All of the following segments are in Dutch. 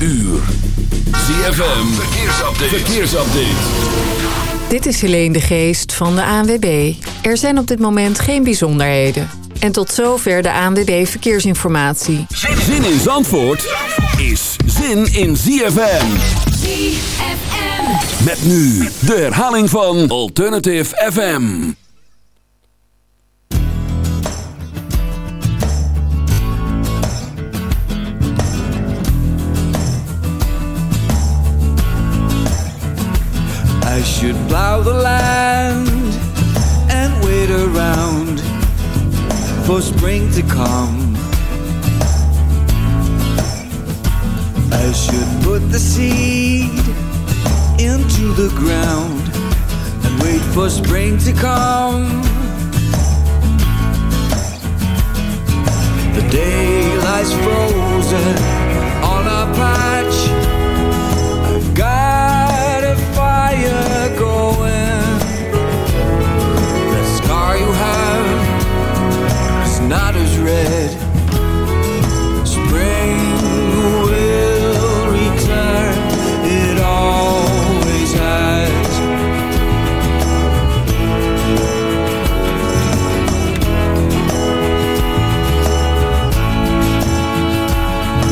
uur. ZFM, verkeersupdate. verkeersupdate. Dit is Helene de Geest van de ANWB. Er zijn op dit moment geen bijzonderheden. En tot zover de ANWB Verkeersinformatie. Zin in Zandvoort is zin in ZFM. ZFM. Met nu de herhaling van Alternative FM. I should plow the land and wait around for spring to come. I should put the seed into the ground and wait for spring to come. The day lies frozen on a patch. Not as red. Spring will return, it always has.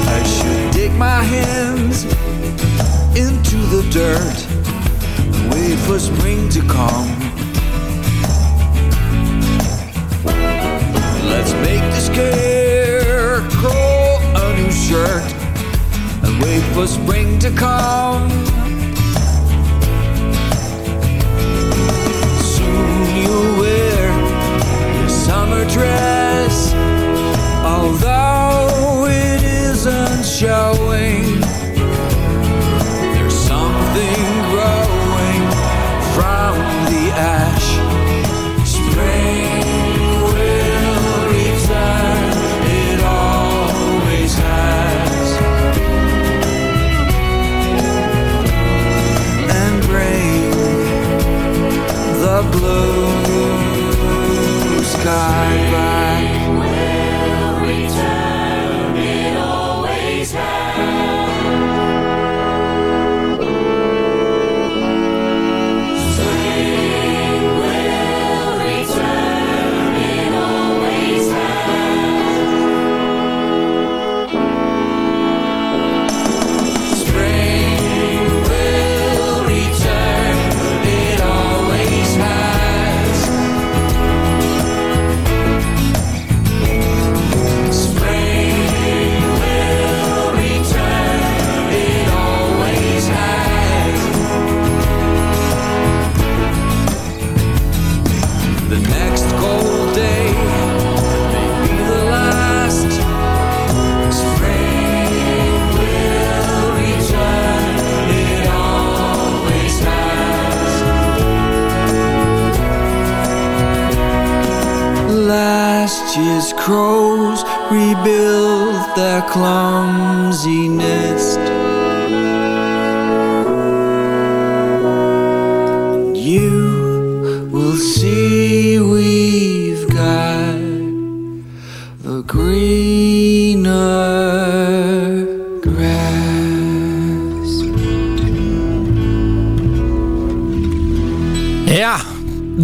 I should dig my hands into the dirt wait for spring to come. Let's make the scarecrow a new shirt and wait for spring to come.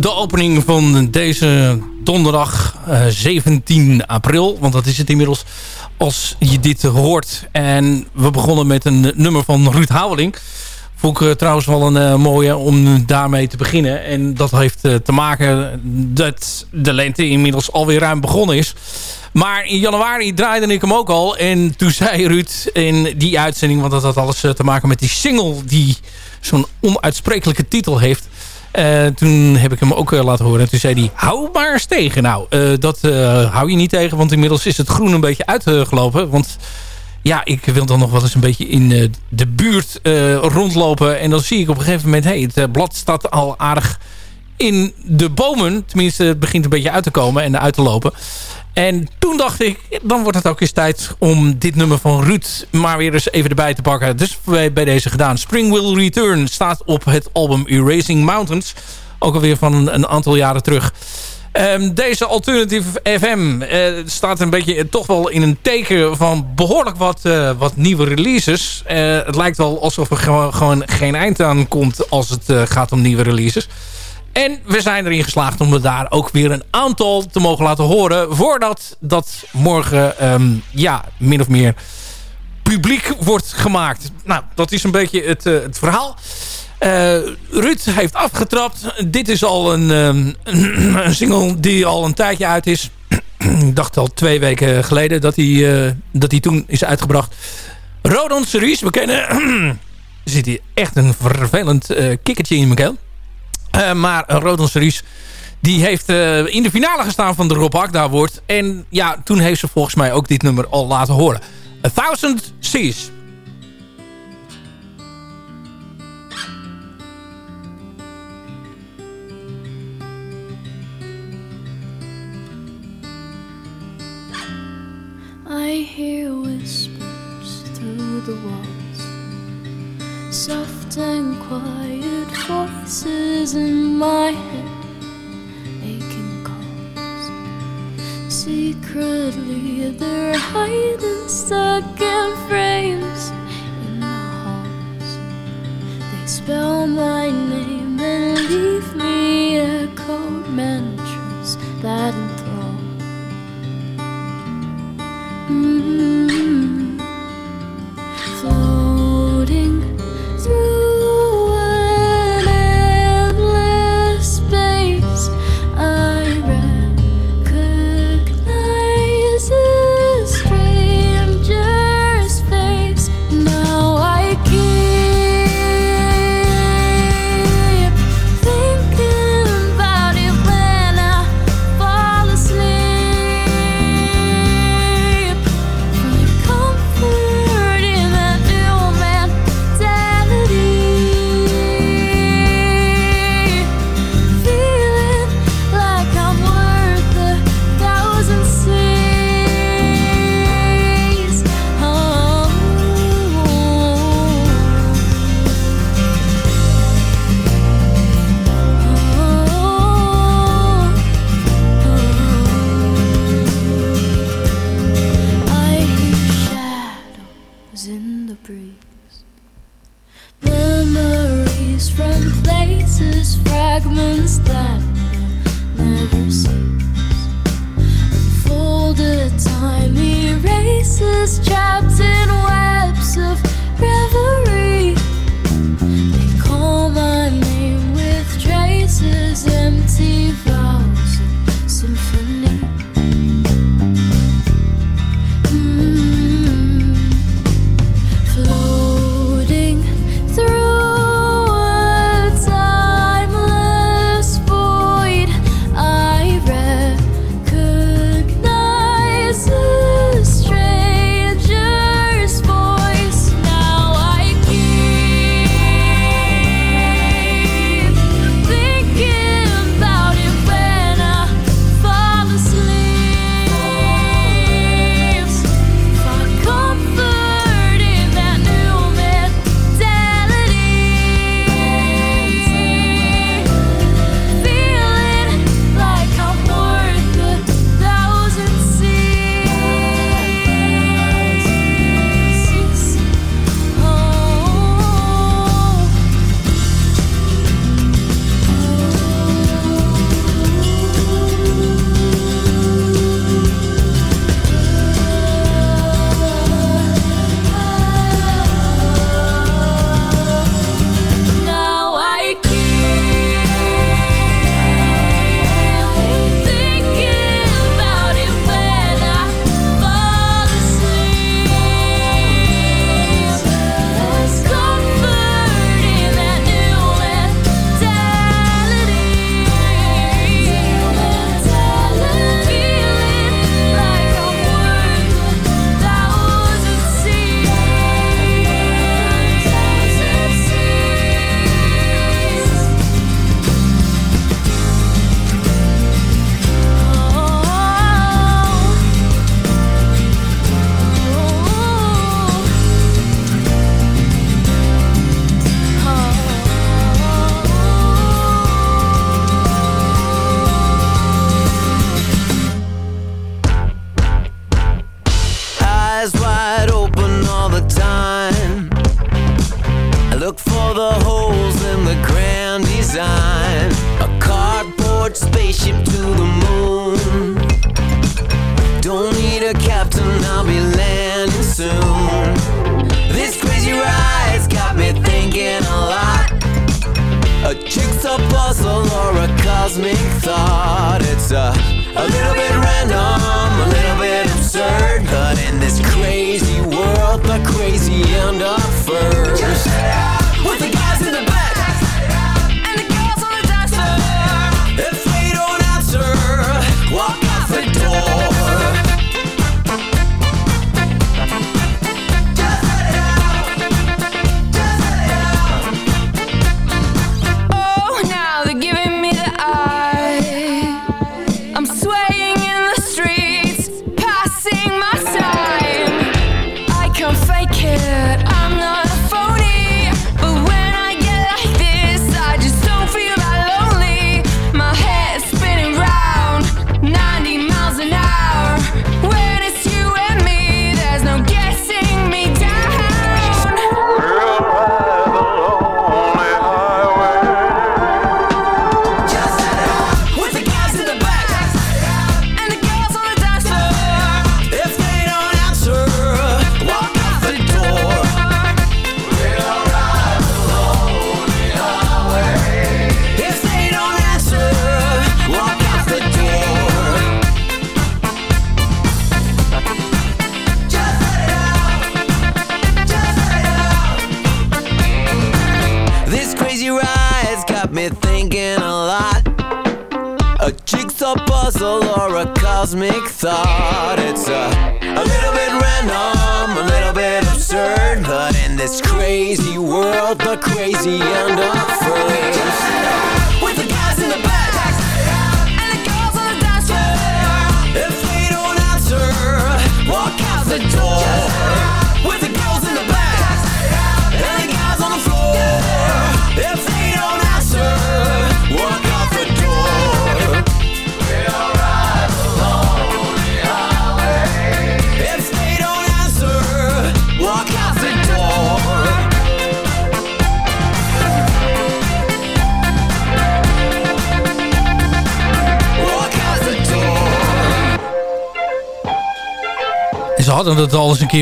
De opening van deze donderdag eh, 17 april. Want dat is het inmiddels als je dit hoort. En we begonnen met een nummer van Ruud Houweling. Vond ik eh, trouwens wel een eh, mooie om daarmee te beginnen. En dat heeft eh, te maken dat de lente inmiddels alweer ruim begonnen is. Maar in januari draaide ik hem ook al. En toen zei Ruud in die uitzending... want dat had alles eh, te maken met die single... die zo'n onuitsprekelijke titel heeft... Eh, toen heb ik hem ook eh, laten horen. En toen zei hij, hou maar eens tegen. Nou, eh, dat hou je niet tegen. Want inmiddels is het groen een beetje uitgelopen. Want ja, ik wil dan nog wel eens een beetje in de buurt rondlopen. En dan zie ik op een gegeven moment... Hey, het blad staat al aardig in de bomen. Tenminste, het begint een beetje uit te komen en uit te lopen. En toen dacht ik, dan wordt het ook eens tijd om dit nummer van Ruud maar weer eens even erbij te pakken. Dus bij, deze gedaan. Spring Will Return staat op het album Erasing Mountains. Ook alweer van een, aantal jaren terug. Ehm, deze Alternative FM uh, staat een beetje toch wel in een teken van behoorlijk wat, uh, wat nieuwe releases. Uh, het lijkt wel alsof er gewoon geen eind aan komt als het gaat om nieuwe releases. En we zijn erin geslaagd om er daar ook weer een aantal te mogen laten horen... voordat dat morgen um, ja, min of meer publiek wordt gemaakt. Nou, dat is een beetje het, het verhaal. Uh, Ruud heeft afgetrapt. Dit is al een, um, een single die al een tijdje uit is. Ik dacht al twee weken geleden dat hij, uh, dat toen is uitgebracht. Rodon Cerise, we kennen... zit hier echt een vervelend kikkertje in mijn keel. Maar Rodon Cerise... Die heeft in de finale gestaan van de Rob Hakda wordt. En ja, toen heeft ze volgens mij ook dit nummer al laten horen. A Thousand Seas. I hear whispers through the walls, soft and quiet voices in my head, aching calls. Secretly, they're hiding stuck in frames in the halls. They spell my name and leave me echoed mantras that Memories from places, fragments that will never cease. Unfolded time erases, trapped in webs of reverie. They call my name with traces, empty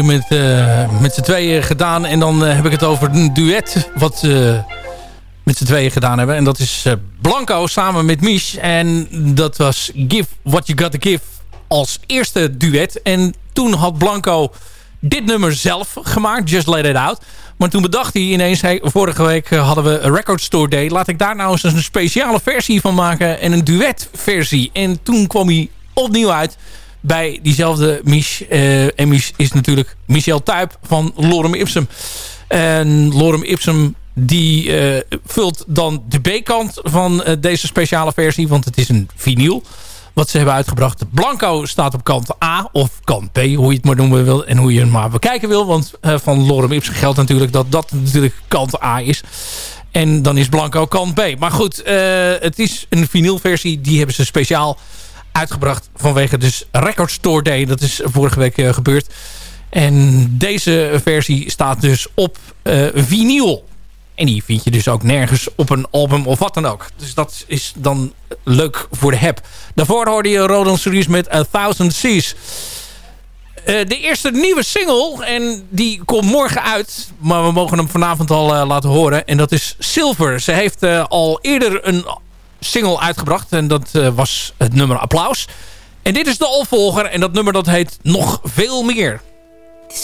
met, eh, met z'n tweeën gedaan. En dan eh, heb ik het over een duet wat ze met z'n tweeën gedaan hebben. En dat is eh, Blanco samen met Mich. En dat was Give What You Gotta Give als eerste duet. En toen had Blanco dit nummer zelf gemaakt. Just Let It Out. Maar toen bedacht hij ineens... Hey, vorige week eh, hadden we een Record Store Day. Laat ik daar nou eens een speciale versie van maken. En een duetversie. En toen kwam hij opnieuw uit bij diezelfde Mich. eh, en Mich is natuurlijk Michel Tuyp van Lorem Ipsum. En Lorem Ipsum die eh, vult dan de B-kant van eh, deze speciale versie. Want het is een vinyl wat ze hebben uitgebracht. Blanco staat op kant A of kant B, hoe je het maar noemen wil. En hoe je het maar bekijken wil. Want van Lorem Ipsum geldt natuurlijk dat dat natuurlijk kant A is. En dan is Blanco kant B. Maar goed, het is een vinylversie. Die hebben ze speciaal uitgebracht vanwege dus Record Store Day. Dat is vorige week eh, gebeurd. En deze versie staat dus op eh vinyl. En die vind je dus ook nergens op een album of wat dan ook. Dus dat is dan leuk voor de heb. Daarvoor hoorde je Rodan Series met A Thousand Seas. Eh, de eerste nieuwe single. En die komt morgen uit. Maar we mogen hem vanavond al laten horen. En dat is Silver. Ze heeft al eerder een single uitgebracht. En dat eh, was het nummer Applaus. En dit is de opvolger. En dat nummer dat heet Nog Veel Meer.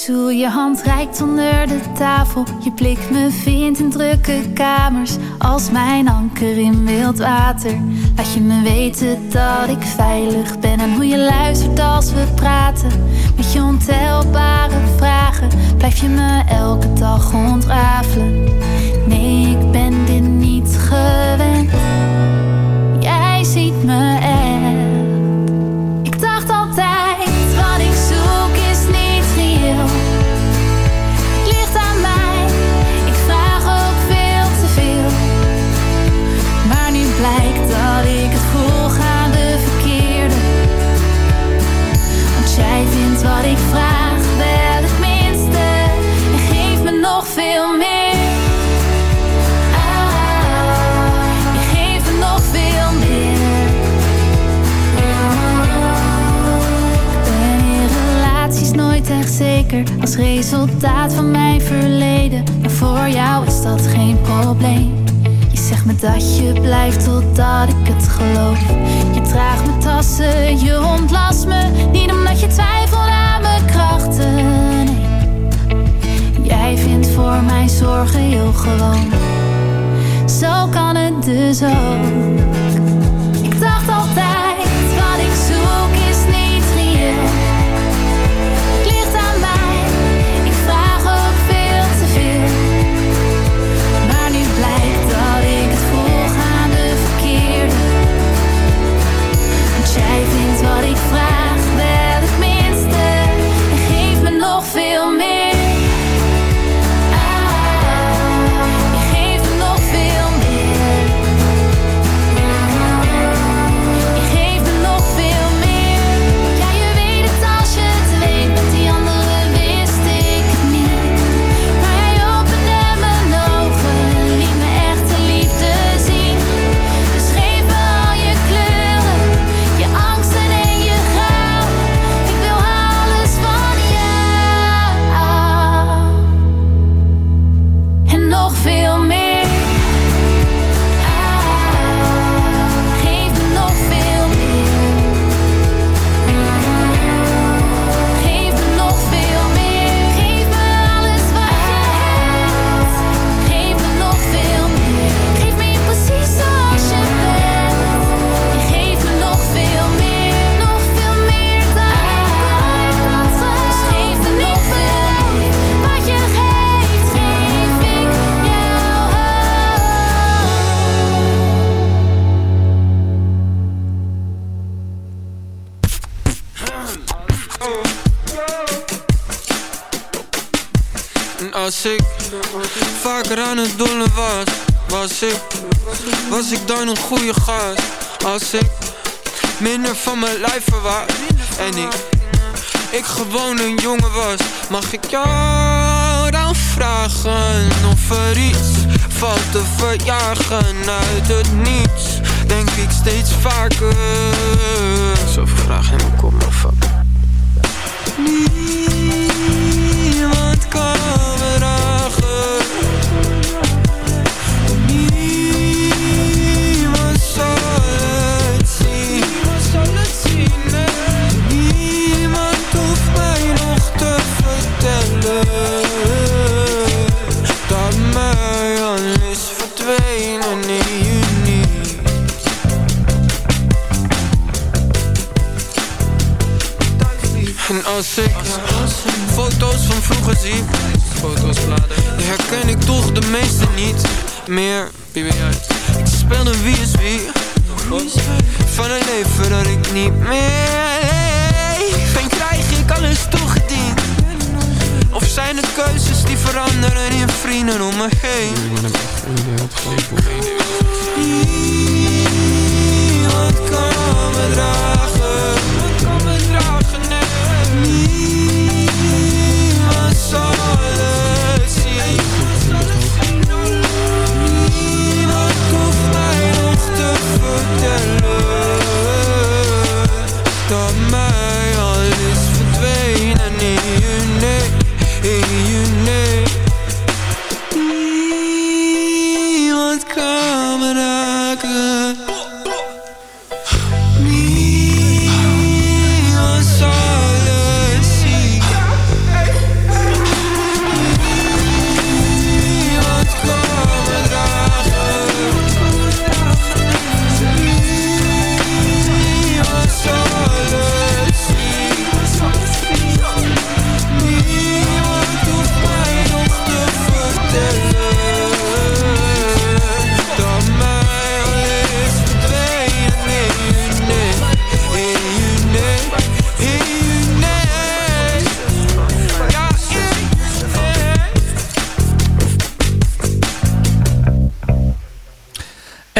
Hoe je hand reikt onder de tafel. Je blik me vindt in drukke kamers. Als mijn anker in wild water. Laat je me weten dat ik veilig ben. En hoe je luistert als we praten. Met je ontelbare vragen. Blijf je me elke dag ontrafelen. Nee, ik ben dit niet gewend. Me. Ik dacht altijd, wat ik zoek is niet reëel. Het ligt aan mij, ik vraag ook veel te veel. Maar nu blijkt dat ik het vroeg aan de verkeerde. Want jij vindt wat ik vraag wel het minste. En geeft me nog veel meer. Zeker als resultaat van mijn verleden. Maar voor jou is dat geen probleem. Je zegt me dat je blijft totdat ik het geloof. Je draagt mijn tassen, je ontlast me. Niet omdat je twijfelt aan mijn krachten. Nee. Jij vindt voor mijn zorgen heel gewoon. Zo kan het dus ook. Vaker aan het dollen was, was ik, was ik dan een goede gast. Als ik minder van mijn lijf verwacht en ik, ik gewoon een jongen was, mag ik jou dan vragen of er iets valt te verjagen uit het niets? Denk ik steeds vaker. Zoveel vragen in mijn kop, maar fuck. Foto's van vroeger zie, foto's bladeren, herken ik toch de meeste niet meer. Wie ben jij? Ik speelde wie is wie. Van een leven dat ik niet meer leef. En krijg ik alles toegediend? Of zijn het keuzes die veranderen in vrienden om me heen? Niemand kan me dragen. Kan me dragen, nee.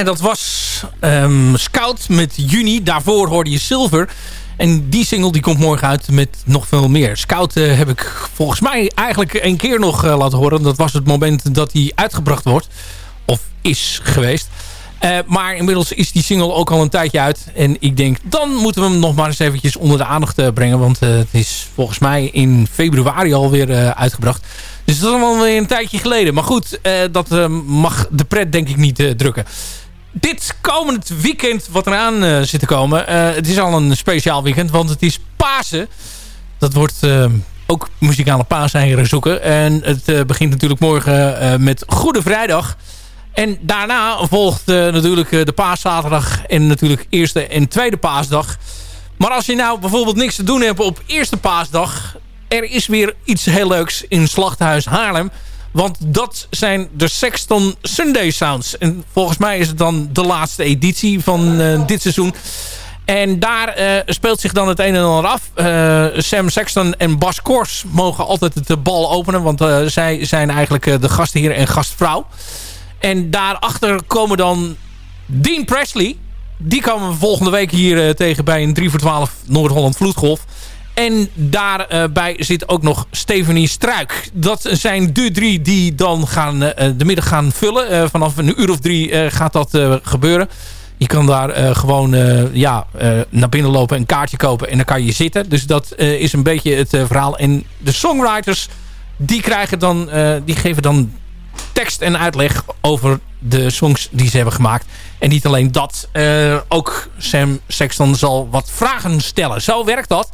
Dat was ehm, Scout met Juni. Daarvoor hoorde je Silver. En die single die komt morgen uit met nog veel meer. Scout eh, heb ik volgens mij eigenlijk een keer nog eh, laten horen. Dat was het moment dat hij uitgebracht wordt. Of is geweest. maar inmiddels is die single ook al een tijdje uit. En ik denk, dan moeten we hem nog maar eens eventjes onder de aandacht brengen. Want het is volgens mij in februari alweer uitgebracht. Dus dat is wel weer een tijdje geleden. Maar goed, dat mag de pret denk ik niet drukken dit komend weekend wat eraan uh, zit te komen. Uh, het is al een speciaal weekend, want het is Pasen. Dat wordt uh, ook muzikale paaseieren zoeken. En het begint natuurlijk morgen met Goede Vrijdag. En daarna volgt natuurlijk de paaszaterdag en natuurlijk eerste en tweede paasdag. Maar als je nou bijvoorbeeld niks te doen hebt op eerste paasdag... er is weer iets heel leuks in Slachthuis Haarlem... Want dat zijn de Sexton Sunday Sounds. En volgens mij is het dan de laatste editie van uh, dit seizoen. En daar uh, speelt zich dan het een en ander af. Uh, Sam Sexton en Bas Kors mogen altijd de bal openen. Want zij zijn eigenlijk de gastheer en gastvrouw. En daarachter komen dan Dean Presley. Die komen we volgende week hier tegen bij een 3 voor 12 Noord-Holland Vloedgolf. En daarbij zit ook nog Stephanie Struik. Dat zijn de drie die dan gaan, uh, de middag gaan vullen. Uh, vanaf een uur of drie gaat dat gebeuren. Je kan daar gewoon ja, naar binnen lopen, een kaartje kopen en dan kan je zitten. Dus dat is een beetje het verhaal. En de songwriters, die, krijgen dan, die geven dan tekst en uitleg over de songs die ze hebben gemaakt. En niet alleen dat, ook Sam Sexton zal wat vragen stellen. Zo werkt dat.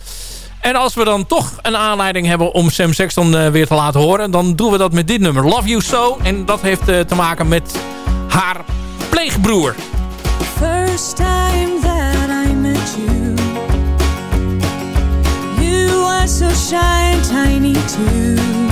En als we dan toch een aanleiding hebben om Sam Sexton uh, weer te laten horen... dan doen we dat met dit nummer, Love You So. En dat heeft uh, te maken met haar pleegbroer. First time that I met you You so shy and tiny too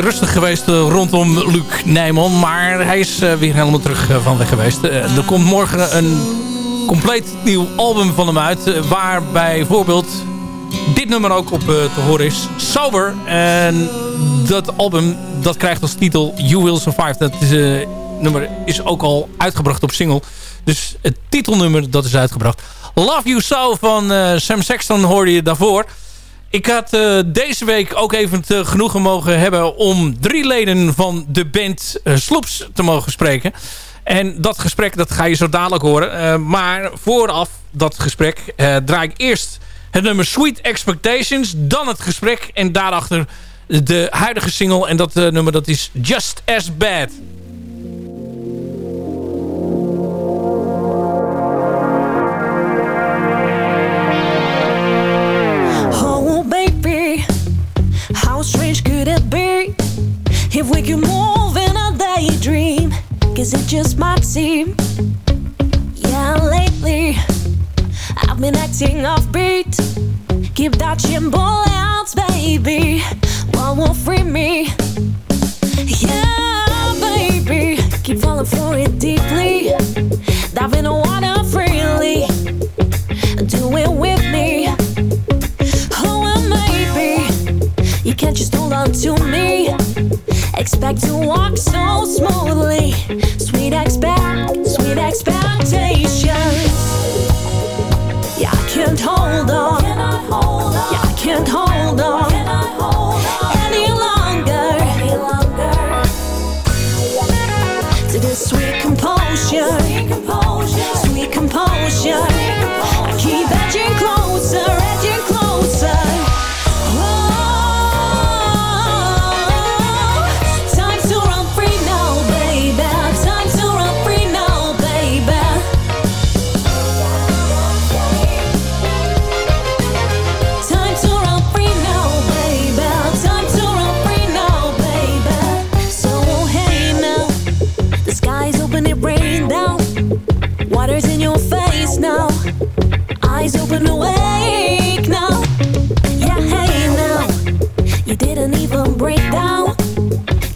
rustig geweest eh, rondom Luc Nijman. Maar hij is eh, weer helemaal terug eh, van weg geweest. Er komt morgen een compleet nieuw album van hem uit. eh, waar bijvoorbeeld dit nummer ook op te horen is. Sober. En dat album dat krijgt als titel You Will Survive. Dat is, eh, nummer is ook al uitgebracht op single. Dus het titelnummer dat is uitgebracht. Love You So van Sam Sexton hoorde je daarvoor. Ik had eh, deze week ook even het eh, genoegen mogen hebben... om drie leden van de band eh Sloops te mogen spreken. En dat gesprek dat ga je zo dadelijk horen. Maar vooraf dat gesprek draai ik eerst het nummer Sweet Expectations. Dan het gesprek en daarachter de huidige single. En dat nummer dat is Just As Bad. If we could move in a daydream? Cause it just might seem, yeah, lately I've been acting offbeat. Keep dodging bullets, baby. What won't free me? Yeah, baby, keep falling for it deeply. Diving in water freely. Do it with me. Oh, well, maybe you can't just hold on to me. Expect to walk so smoothly. Sweet expect, sweet expectations. Yeah, I can't hold on. Yeah, I can't hold Eyes open, awake now. Yeah, hey now, you didn't even break down.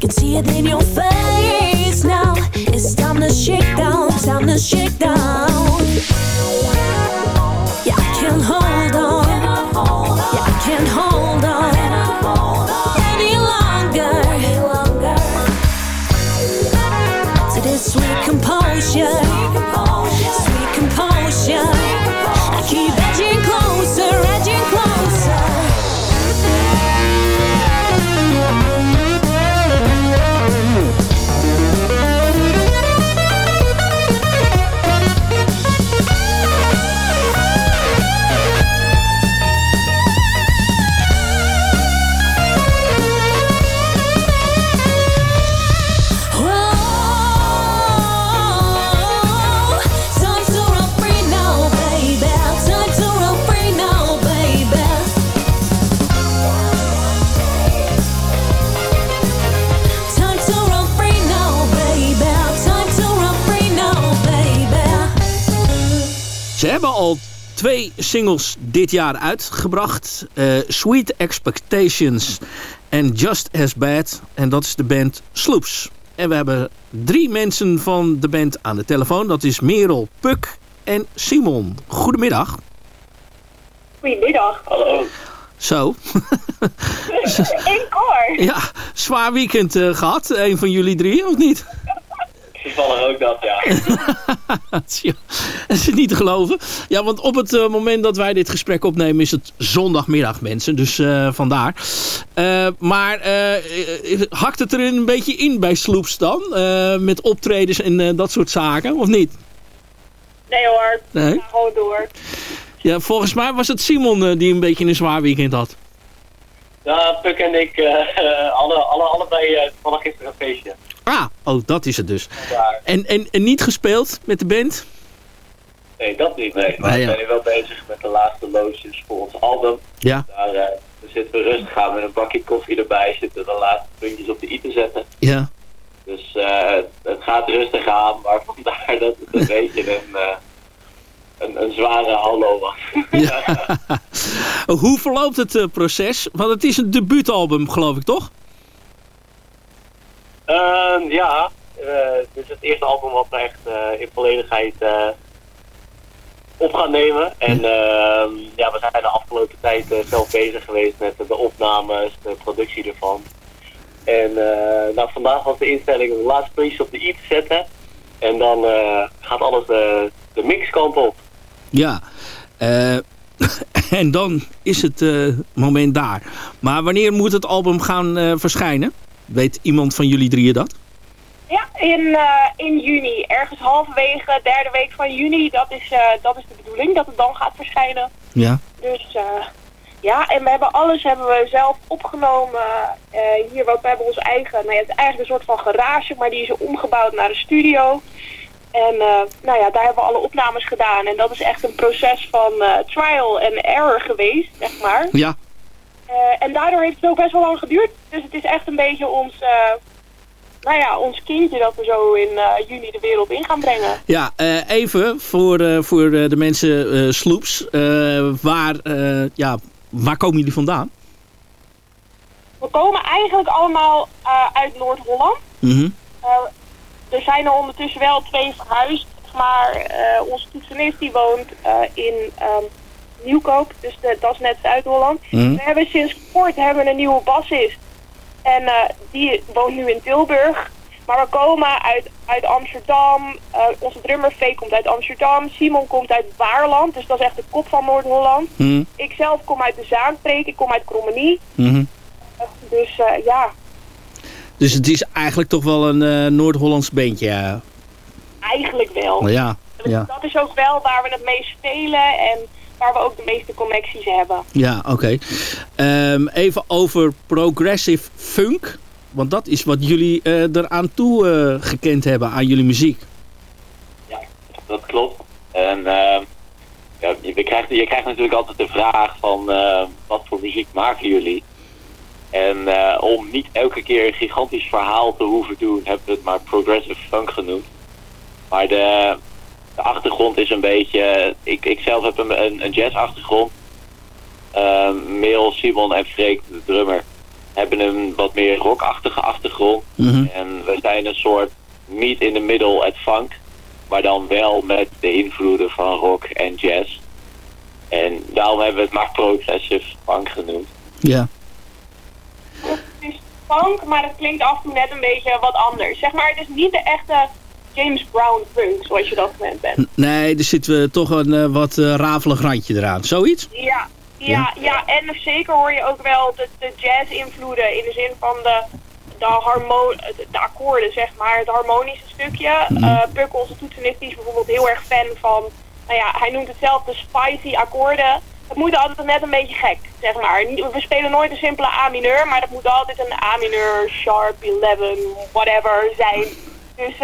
Can see it in your face now. It's time to shake down, time to shake down. Yeah, I can't hold on. Hebben al twee singles dit jaar uitgebracht. Eh, Sweet Expectations en Just As Bad. En dat is de band Sloops. En we hebben drie mensen van de band aan de telefoon. Dat is Merel, Puk en Simon. Goedemiddag. Goedemiddag. Hallo. Zo. In koor. ja, zwaar weekend eh, gehad. Een van jullie drie, of niet? Toevallig ook dat, ja. Dat is niet te geloven. Ja, want op het eh, moment dat wij dit gesprek opnemen is het zondagmiddag, mensen. Dus eh, vandaar. Eh, maar eh, eh, hakt het er een beetje in bij Sloops dan? Eh, met optredens en eh, dat soort zaken, of niet? Nee hoor, Nee? ga gewoon door. Ja, volgens mij was het Simon die een beetje een zwaar weekend had. Ja, Puk en ik, eh, alle, alle, allebei uh, vanaf gisteren een feestje. Ah, oh, dat is het dus. En, en, en niet gespeeld met de band? Nee, dat niet, nee. Maar Ah, we zijn nu wel bezig met de laatste loodjes voor ons album. Ja, Daar eh, zitten we rustig aan met een bakje koffie erbij. Zitten de laatste puntjes op de i te zetten. ja. Dus eh, het gaat rustig aan, maar vandaar dat het een beetje een, eh, een, een zware hallo was. ja. Hoe verloopt het proces? Want het is een debuutalbum, geloof ik, toch? Ehm, ja, eh, dit is het eerste album wat we echt eh, in volledigheid eh, op gaan nemen. En ehm, ja, we zijn de afgelopen tijd zelf bezig geweest met de opnames, de productie ervan. En nou, vandaag was de instelling om de laatste puntjes op de i te zetten. En dan gaat alles de, de mixkant op. Ja. Eh, en dan is het moment daar. Maar wanneer moet het album gaan verschijnen? Weet iemand van jullie drieën dat? Ja, in, eh, in juni. Ergens halverwege, derde week van juni. Dat is, eh, dat is de bedoeling, dat het dan gaat verschijnen. Ja. Dus eh, ja, en we hebben alles hebben we zelf opgenomen. hier, want we hebben ons eigen, nou ja, het is eigenlijk een soort van garage, maar die is omgebouwd naar een studio. En nou ja, daar hebben we alle opnames gedaan. En dat is echt een proces van trial and error geweest, zeg maar. Ja. Eh, en daardoor heeft het ook best wel lang geduurd. Dus het is echt een beetje ons, eh, nou ja, ons kindje dat we zo in eh, juni de wereld in gaan brengen. Ja, even voor, voor de mensen Sloops. eh, waar, ja, waar komen jullie vandaan? We komen eigenlijk allemaal uit Noord-Holland. Mhm. Er zijn er ondertussen wel twee verhuisd, maar onze toetsenist die woont in ehm, Nieuwkoop, dus de- dat is net Zuid-Holland. Mhm. We hebben sinds kort hebben een nieuwe bassist en eh, die woont nu in Tilburg. Maar we komen uit, uit Amsterdam, eh, onze drummer Vee komt uit Amsterdam, Simon komt uit Waarland, dus dat is echt de kop van Noord-Holland. Mhm. Ik zelf kom uit de Zaanstreek, ik kom uit Krommenie. Mhm. Dus eh, ja, Dus het is eigenlijk toch wel een Noord-Hollands beentje. Ja. eigenlijk wel. Ja, ja. Dat is ook wel waar we het meest spelen en waar we ook de meeste connecties hebben. Ja, oké. Ehm, even over progressive funk. Want dat is wat jullie eh, eraan toe eh, gekend hebben aan jullie muziek. Dat klopt. En uh, ja, je, krijgt, je krijgt natuurlijk altijd de vraag van eh, wat voor muziek maken jullie? En eh, om niet elke keer een gigantisch verhaal te hoeven doen, hebben we het maar progressive funk genoemd. Maar de, de achtergrond is een beetje... Ik, ik zelf heb een, een, een jazz-achtergrond. Uh, Meel, Simon en Freek, de drummer, hebben een wat meer rockachtige achtergrond. En we zijn een soort meet in the middle at funk. Maar dan wel met de invloeden van rock en jazz. En daarom hebben we het maar progressive funk genoemd. Ja. Het is funk, maar het klinkt af en toe net een beetje wat anders. Zeg maar, het is niet de echte James Brown funk zoals je dat gewend bent. Nee, er zit eh, toch een eh, wat eh, rafelig randje eraan. Zoiets? Ja, ja, ja, en zeker hoor je ook wel de, de jazz-invloeden in de zin van de, de, harmo de, de akkoorden, zeg maar, het harmonische stukje. Eh Puck, onze toetsenist, is bijvoorbeeld heel erg fan van, nou ja, hij noemt het zelf de spicy akkoorden. Het moet altijd net een beetje gek, zeg maar. We spelen nooit een simpele A-mineur, maar dat moet altijd een A-mineur, sharp, 11, whatever zijn. Dus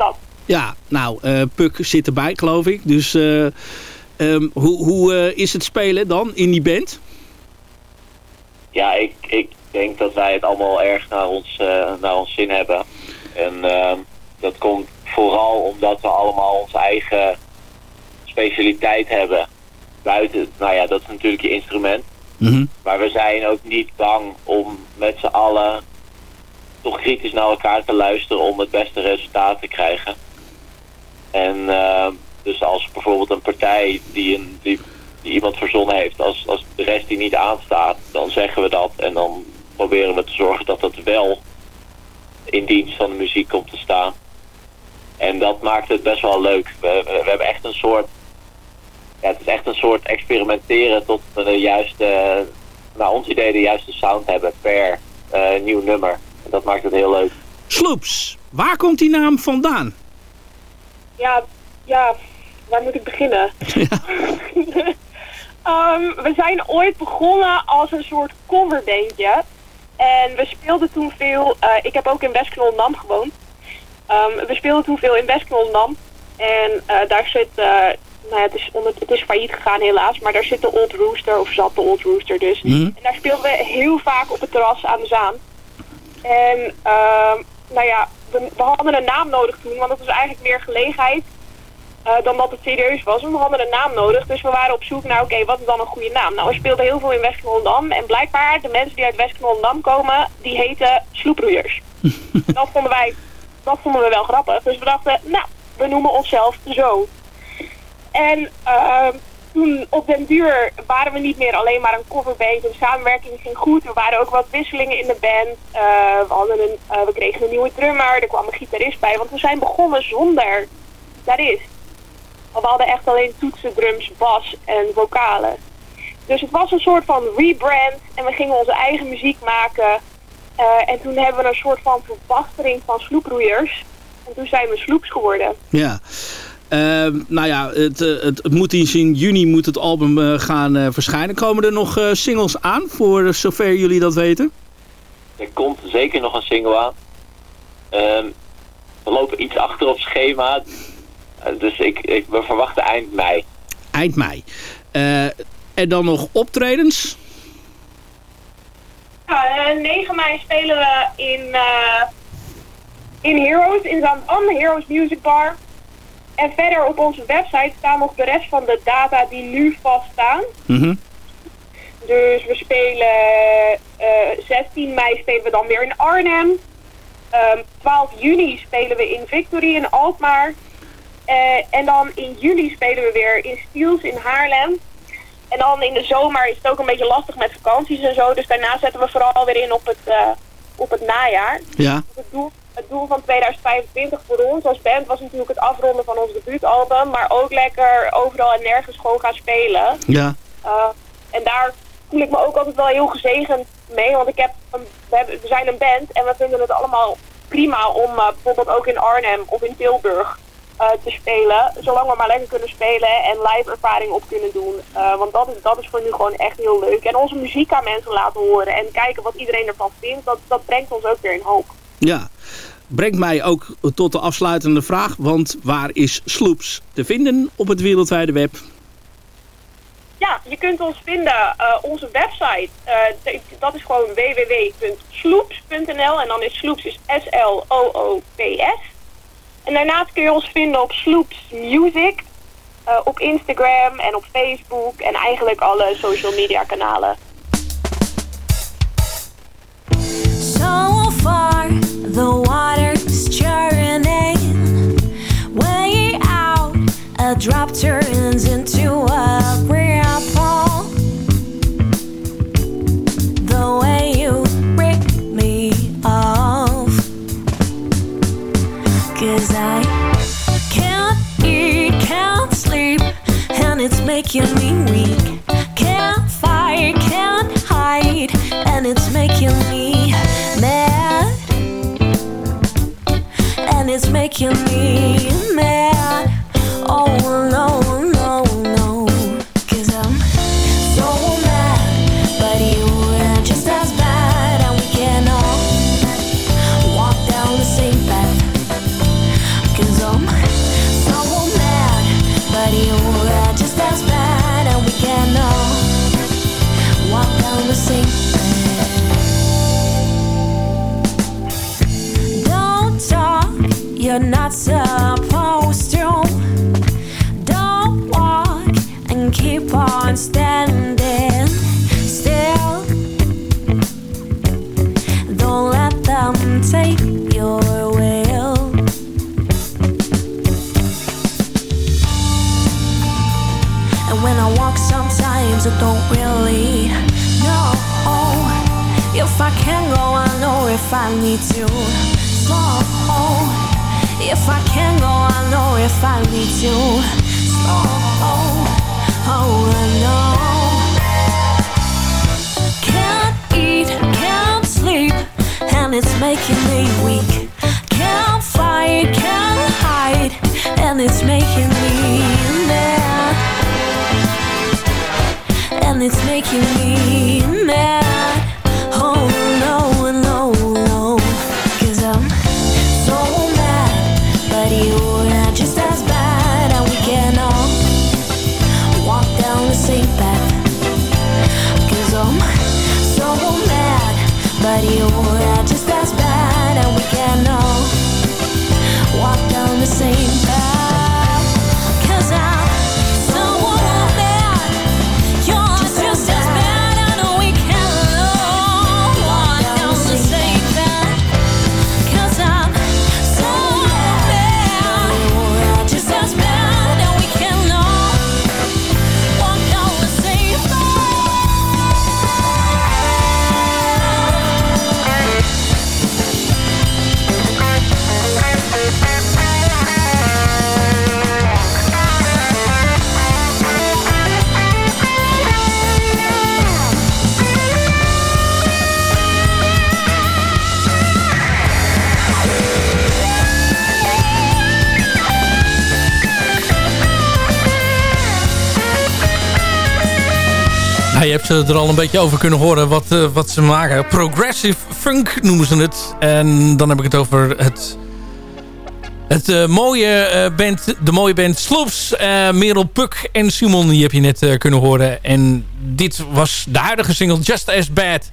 dat. Ja, nou, eh Puk zit erbij, geloof ik. Dus eh, ehm, hoe, hoe eh, is het spelen dan in die band? Ja, ik, ik denk dat wij het allemaal erg naar ons, naar ons zin hebben. En ehm, dat komt vooral omdat we allemaal onze eigen specialiteit hebben. Buiten, nou ja, dat is natuurlijk je instrument. Maar we zijn ook niet bang om met z'n allen toch kritisch naar elkaar te luisteren om het beste resultaat te krijgen. En ehm, dus als bijvoorbeeld een partij die, een, die, iemand verzonnen heeft, als, als de rest die niet aanstaat, dan zeggen we dat. En dan proberen we te zorgen dat dat wel in dienst van de muziek komt te staan. En dat maakt het best wel leuk. We, we, hebben echt een soort ja, het is echt een soort experimenteren tot we de juiste, naar ons idee de juiste sound hebben per eh, nieuw nummer. En dat maakt het heel leuk. Sloops, waar komt die naam vandaan? Ja, ja, waar moet ik beginnen? Ehm, we zijn ooit begonnen als een soort coverbandje. En we speelden toen veel... eh, ik heb ook in Westknol Nam gewoond. Ehm, we speelden toen veel in Westknol Nam. En eh, daar zit... eh, nou ja, het, is onder, het is failliet gegaan helaas. Maar daar zit de Old Rooster, of zat de Old Rooster dus. En daar speelden we heel vaak op het terras aan de Zaan. En ehm, nou ja, we, we hadden een naam nodig toen, want het was eigenlijk meer gelegenheid. eh, dan dat het serieus was. We hadden een naam nodig, dus we waren op zoek naar, oké, wat is dan een goede naam? Nou, we speelden heel veel in West-Knoldam en blijkbaar de mensen die uit West-Knoldam komen, die heten sloeproeiers. dat vonden wij, dat vonden we wel grappig. Dus we dachten, nou, we noemen onszelf zo. En ehm, toen op den duur waren we niet meer alleen maar een coverband. De samenwerking ging goed. Er waren ook wat wisselingen in de band. Eh, we, eh, we kregen een nieuwe drummer. Er kwam een gitarist bij. Want we zijn begonnen zonder gitarist. We hadden echt alleen toetsen, drums, bas en vocalen. Dus het was een soort van rebrand. En we gingen onze eigen muziek maken. Eh, en toen hebben we een soort van verbastering van sloeproeiers. En toen zijn we sloeps geworden. Ja. Ehm, nou ja, het, eh, het, het moet eens in juni moet het album eh, gaan eh, verschijnen. Komen er nog eh, singles aan, voor zover jullie dat weten? Er komt zeker nog een single aan. Ehm, we lopen iets achter op schema. Dus ik, ik, we verwachten eind mei. Eind mei. Eh, en dan nog optredens? Ja, eh, 9 mei spelen we in, eh, in Heroes, in Zandam, Heroes Music Bar. En verder op onze website staan nog de rest van de data die nu vaststaan. Mhm. Dus we spelen eh 16 mei spelen we dan weer in Arnhem. Ehm 12 juni spelen we in Victory in Alkmaar. Eh, en dan in juli spelen we weer in Stiels in Haarlem. En dan in de zomer is het ook een beetje lastig met vakanties en zo. Dus daarna zetten we vooral weer in op het, eh, op het najaar. Ja. Het doel, het doel van 2025 voor ons als band was natuurlijk het afronden van ons debuutalbum. Maar ook lekker overal en nergens gewoon gaan spelen. Ja. Uh, en daar voel ik me ook altijd wel heel gezegend mee. Want ik heb een, we, hebben, we zijn een band en we vinden het allemaal prima om uh, bijvoorbeeld ook in Arnhem of in Tilburg te spelen. Zolang we maar lekker kunnen spelen en live ervaring op kunnen doen. Uh, want dat is, dat is voor nu gewoon echt heel leuk. En onze muziek aan mensen laten horen en kijken wat iedereen ervan vindt. Dat, dat brengt ons ook weer in hoop. Ja. Brengt mij ook tot de afsluitende vraag. Want waar is Sloops te vinden op het wereldwijde web? Ja, je kunt ons vinden, uh, onze website, uh, dat is gewoon www.sloops.nl en dan is Sloops is S-L-O-O-P-S. En daarnaast kun je ons vinden op Sloops Music, uh, op Instagram en op Facebook en eigenlijk alle social media kanalen. So far, the water's churning. Way out, a drop turns into a ripple. The way Cause I can't eat, can't sleep, and it's making me weak. Can't fight, can't hide, and it's making me mad. And it's making me mad. Oh no, to slow. Oh, oh, oh, I know. Can't eat, can't sleep, and it's making me weak. Can't fight, can't hide, and it's making me mad. And it's making me mad. ahora. Je hebt ze er al een beetje over kunnen horen wat, uh, wat ze maken. Progressive funk noemen ze het. En dan heb ik het over het, het uh, mooie band, de mooie band Sloops. Merel Puk en Simon, die heb je net kunnen horen. En dit was de huidige single Just As Bad.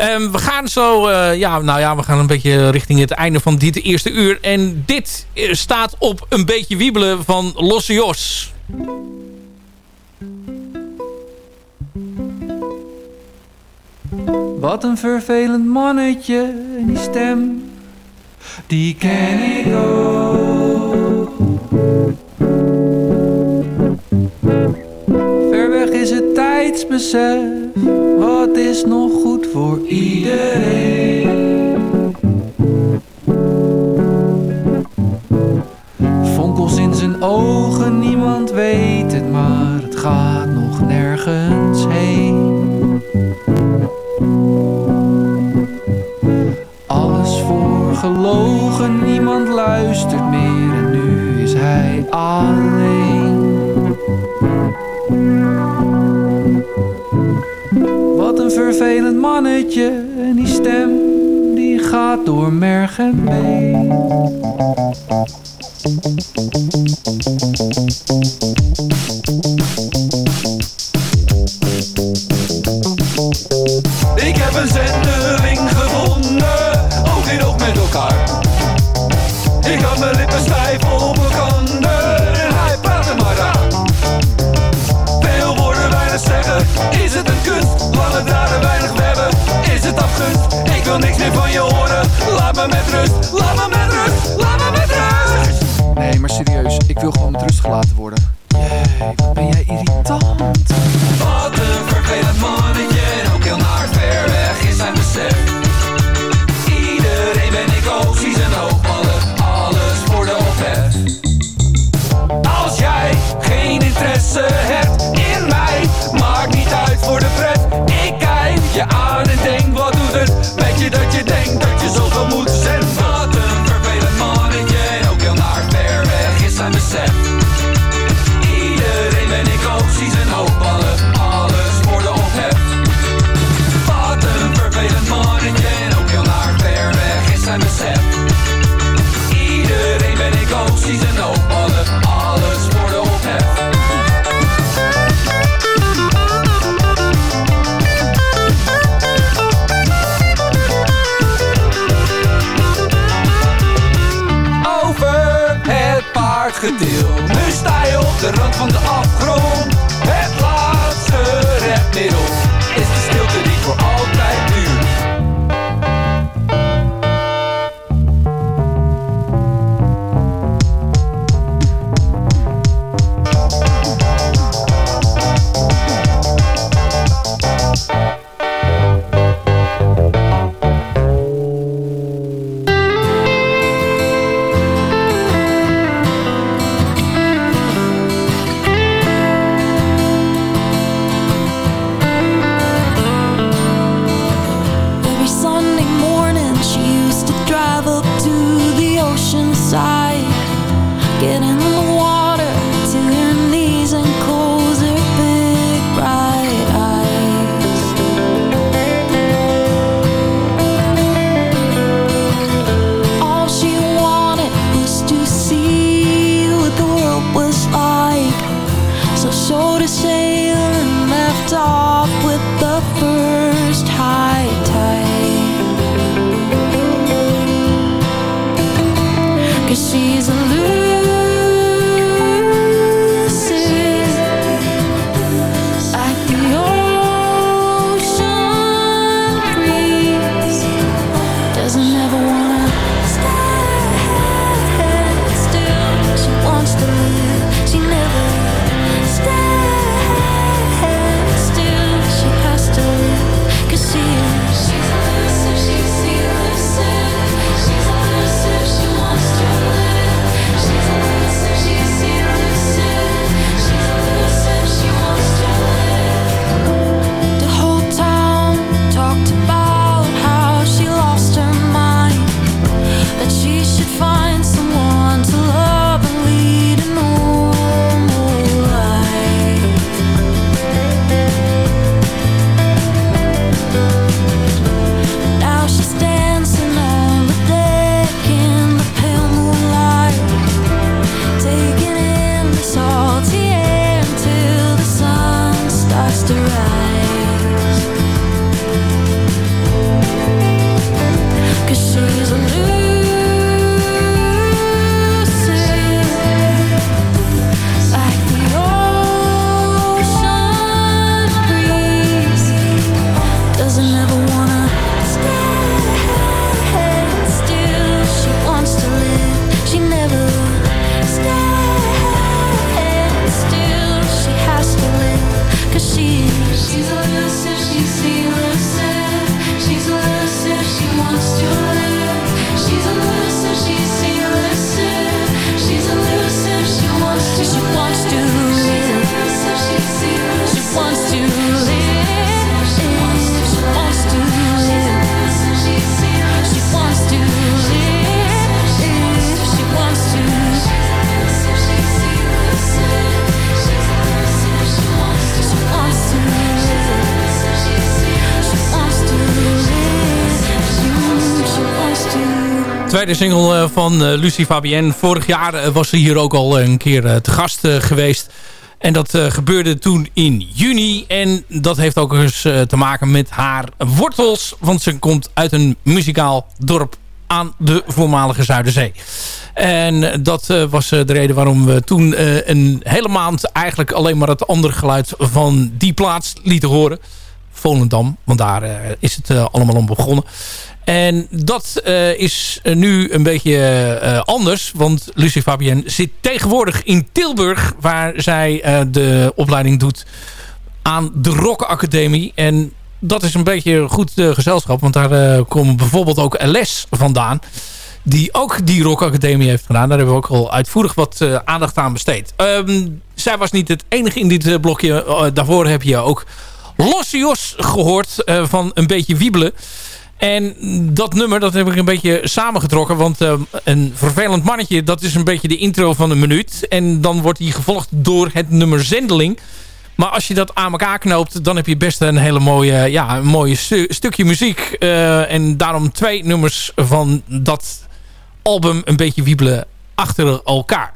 Um, we gaan zo, ja, nou ja, we gaan een beetje richting het einde van dit eerste uur. En dit staat op een beetje wiebelen van Losse Jos. Wat een vervelend mannetje, die stem, die ken ik ook. Ver weg is het tijdsbesef, wat is nog goed voor iedereen. Fonkels in zijn ogen, niemand weet het, maar het gaat nog nergens heen. Gelogen, niemand luistert meer en nu is hij alleen. Wat een vervelend mannetje en die stem die gaat door merg en been. Tweede single eh, van uh, Lucie Fabienne. Vorig jaar eh, was ze hier ook al een keer te gast geweest. En dat gebeurde toen in juni. En dat heeft ook eens te maken met haar wortels. Want ze komt uit een muzikaal dorp aan de voormalige Zuiderzee. En dat was de reden waarom we toen een hele maand... eigenlijk alleen maar het andere geluid van die plaats lieten horen. Volendam, want daar is het allemaal om begonnen. En dat uh, is nu een beetje anders. Want Lucie Fabienne zit tegenwoordig in Tilburg... waar zij de opleiding doet aan de Rock Academie. En dat is een beetje goed gezelschap. Want daar komen bijvoorbeeld ook LS vandaan. Die ook die Rock Academie heeft gedaan. Daar hebben we ook al uitvoerig wat aandacht aan besteed. Um, zij was niet het enige in dit blokje. daarvoor heb je ook Losse Jos gehoord van een beetje wiebelen. En dat nummer, dat heb ik een beetje samengetrokken. Want uh, een vervelend mannetje, dat is een beetje de intro van een minuut. En dan wordt die gevolgd door het nummer Zendeling. Maar als je dat aan elkaar knoopt, dan heb je best een hele mooie, ja, een mooie stu stukje muziek. Uh, en daarom twee nummers van dat album een beetje wiebelen achter elkaar.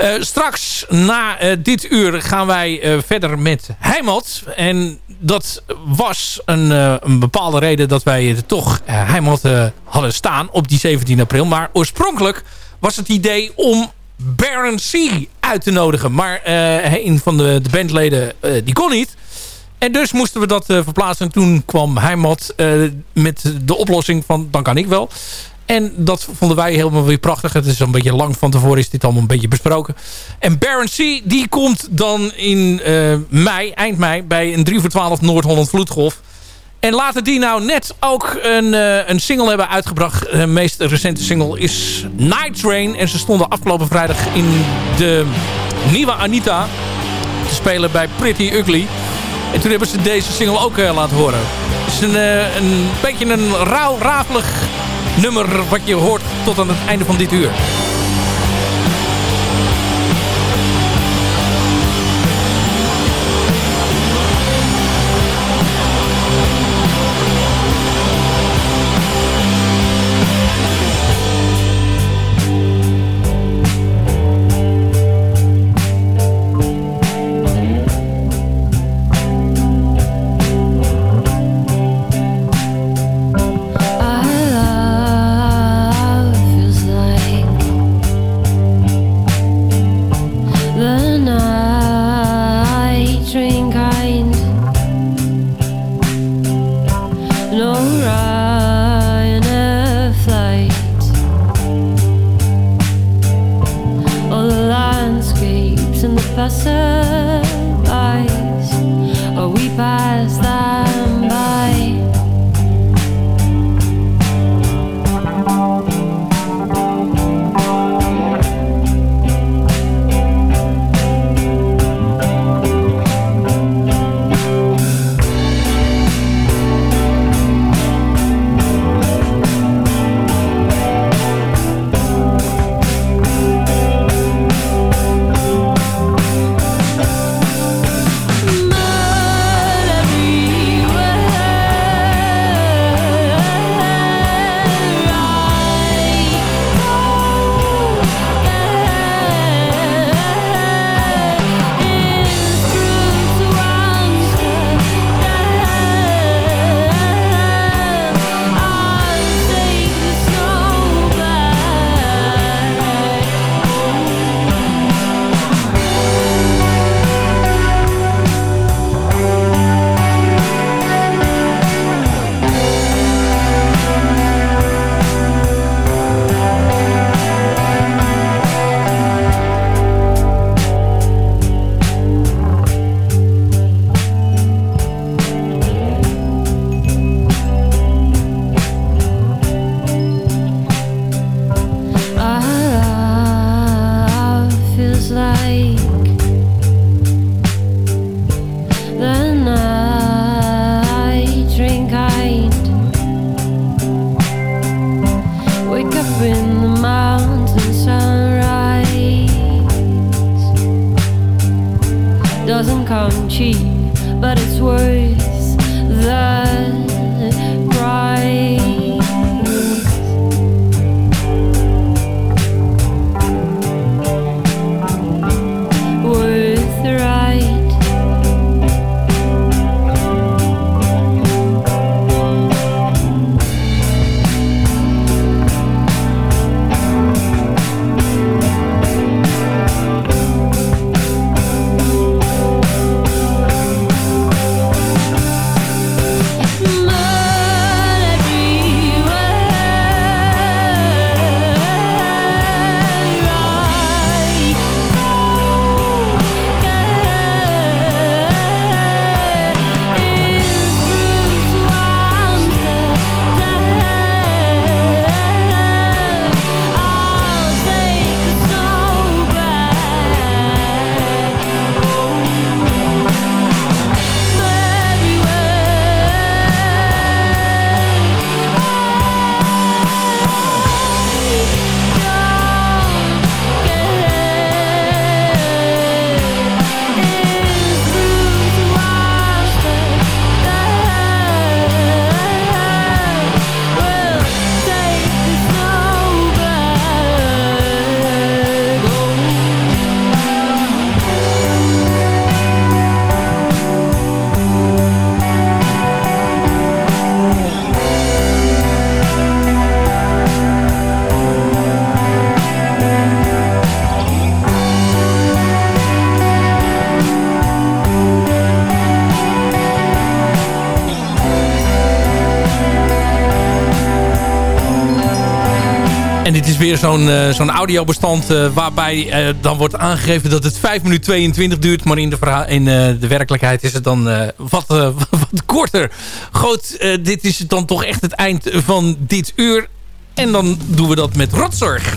Uh, straks na uh, dit uur gaan wij uh, verder met Heimat. En dat was een, een, bepaalde reden dat wij toch Heimat hadden staan op die 17 april. Maar oorspronkelijk was het idee om Baron C uit te nodigen. Maar een van de, de bandleden die kon niet. En dus moesten we dat verplaatsen. En toen kwam Heimat met de oplossing van dan kan ik wel. En dat vonden wij helemaal weer prachtig. Het is een beetje lang van tevoren is dit allemaal een beetje besproken. En Baron C. die komt dan in uh, mei, eind mei... bij een 3 voor 12 Noord-Holland Vloedgolf. En laten die nou net ook een, uh, een single hebben uitgebracht. De meest recente single is Night Train. En ze stonden afgelopen vrijdag in de nieuwe Anita... te spelen bij Pretty Ugly... En toen hebben ze deze single ook laten horen. Het is een, een beetje een rauw, rafelig nummer wat je hoort tot aan het einde van dit uur. Weer zo'n uh, zo'n audiobestand uh, waarbij uh, dan wordt aangegeven dat het 5 minuten 22 duurt. Maar in de, in, de werkelijkheid is het dan wat, wat korter. Goed, dit is dan toch echt het eind van dit uur. En dan doen we dat met rotzorg.